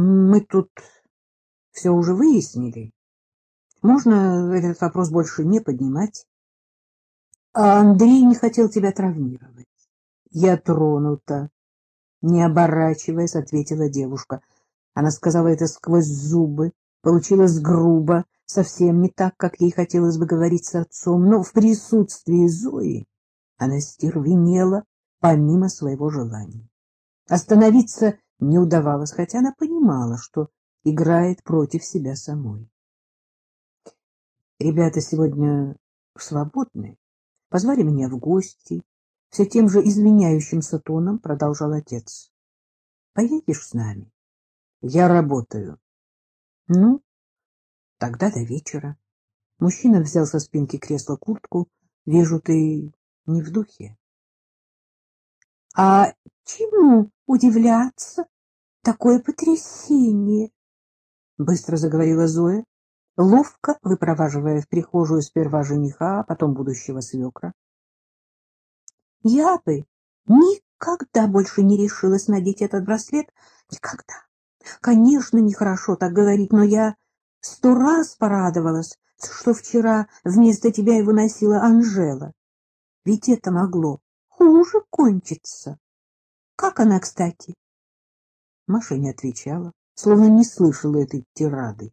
Мы тут все уже выяснили. Можно этот вопрос больше не поднимать. А Андрей не хотел тебя травмировать. Я тронута. Не оборачиваясь, ответила девушка. Она сказала это сквозь зубы. Получилось грубо, совсем не так, как ей хотелось бы говорить с отцом, но в присутствии Зои она стервенела помимо своего желания. Остановиться не удавалось, хотя она понимала, что играет против себя самой. Ребята сегодня свободны. Позвали меня в гости. Все тем же извиняющимся тоном продолжал отец. Поедешь с нами? Я работаю. Ну, тогда до вечера. Мужчина взял со спинки кресла куртку. Вижу, ты не в духе. А чему удивляться? Такое потрясение! Быстро заговорила Зоя, ловко выпроваживая в прихожую сперва жениха, а потом будущего свекра. Я бы никогда больше не решилась надеть этот браслет. Никогда. Конечно, нехорошо так говорить, но я сто раз порадовалась, что вчера вместо тебя его носила Анжела. Ведь это могло хуже кончиться. Как она, кстати? Маша не отвечала, словно не слышала этой тирады.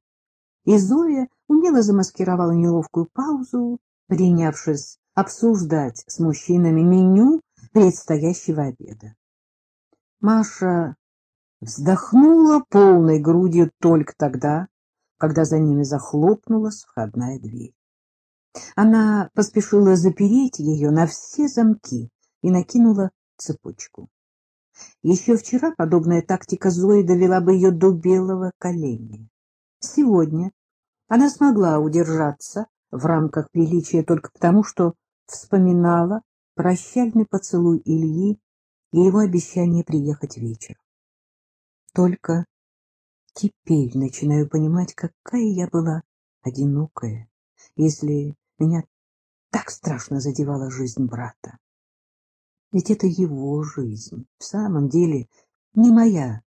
И Зоя умело замаскировала неловкую паузу, принявшись обсуждать с мужчинами меню предстоящего обеда. Маша вздохнула полной грудью только тогда, когда за ними захлопнулась входная дверь. Она поспешила запереть ее на все замки и накинула цепочку. Еще вчера подобная тактика Зои довела бы ее до белого коленя. Сегодня она смогла удержаться в рамках приличия только потому, что вспоминала прощальный поцелуй Ильи и его обещание приехать вечером. Только теперь начинаю понимать, какая я была одинокая, если меня так страшно задевала жизнь брата. Ведь это его жизнь, в самом деле не моя.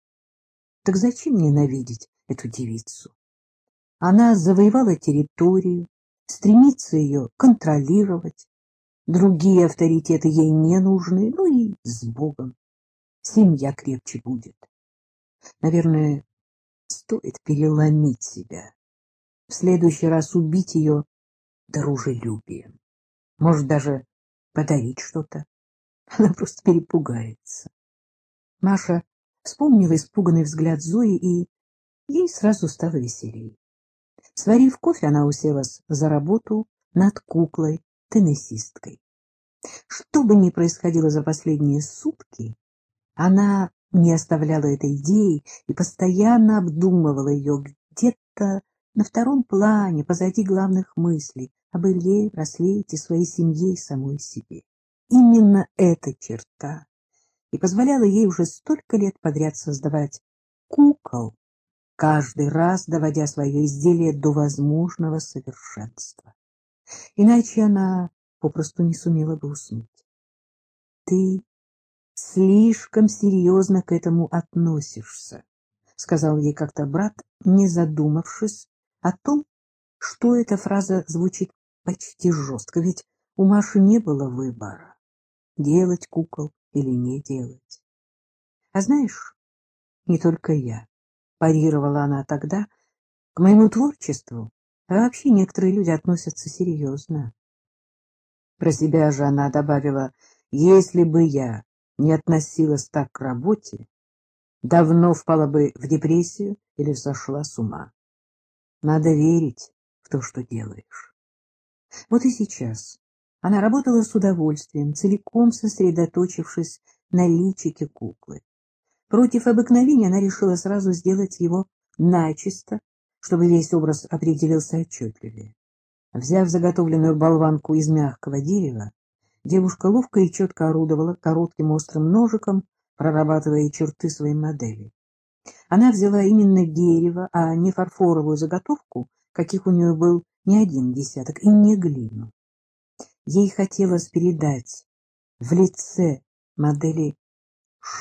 Так зачем ненавидеть эту девицу? Она завоевала территорию, стремится ее контролировать. Другие авторитеты ей не нужны, ну и с Богом. Семья крепче будет. Наверное, стоит переломить себя. В следующий раз убить ее дружелюбием. Может, даже подарить что-то. Она просто перепугается. Маша вспомнила испуганный взгляд Зои, и ей сразу стало веселее. Сварив кофе, она уселась за работу над куклой, теннисисткой. Что бы ни происходило за последние сутки, она не оставляла этой идеи и постоянно обдумывала ее где-то на втором плане, позади главных мыслей об Илье, браслете, своей семье и самой себе. Именно эта черта и позволяла ей уже столько лет подряд создавать кукол, каждый раз доводя свое изделие до возможного совершенства. Иначе она попросту не сумела бы уснуть. Ты слишком серьезно к этому относишься, сказал ей как-то брат, не задумавшись о том, что эта фраза звучит почти жестко, ведь у Маши не было выбора, делать кукол или не делать. А знаешь, не только я парировала она тогда, к моему творчеству вообще некоторые люди относятся серьезно. Про себя же она добавила, если бы я не относилась так к работе, давно впала бы в депрессию или сошла с ума. Надо верить в то, что делаешь. Вот и сейчас она работала с удовольствием, целиком сосредоточившись на личике куклы. Против обыкновения она решила сразу сделать его начисто, чтобы весь образ определился отчетливее. Взяв заготовленную болванку из мягкого дерева, девушка ловко и четко орудовала коротким острым ножиком, прорабатывая черты своей модели. Она взяла именно дерево, а не фарфоровую заготовку, каких у нее был не один десяток, и не глину. Ей хотелось передать в лице модели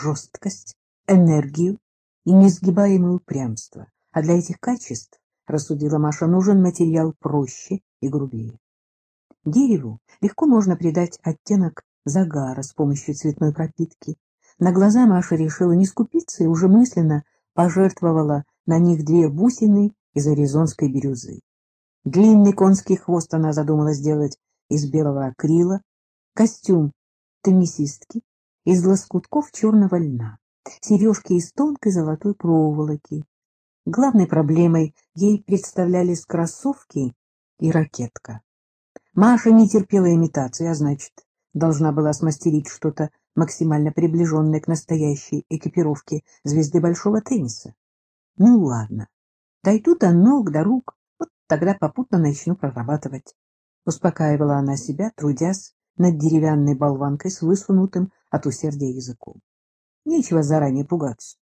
жесткость, энергию и несгибаемое упрямство. А для этих качеств, рассудила Маша, нужен материал проще и грубее. Дереву легко можно придать оттенок загара с помощью цветной пропитки. На глаза Маша решила не скупиться и уже мысленно пожертвовала на них две бусины из аризонской бирюзы. Длинный конский хвост она задумала сделать из белого акрила, костюм теннисистки из лоскутков черного льна, сережки из тонкой золотой проволоки. Главной проблемой ей представлялись кроссовки и ракетка. Маша не терпела имитации, а значит, должна была смастерить что-то максимально приближенное к настоящей экипировке звезды большого тенниса. Ну ладно, дойду до ног, до рук, вот тогда попутно начну прорабатывать. Успокаивала она себя, трудясь над деревянной болванкой с высунутым от усердия языком. Нечего заранее пугаться.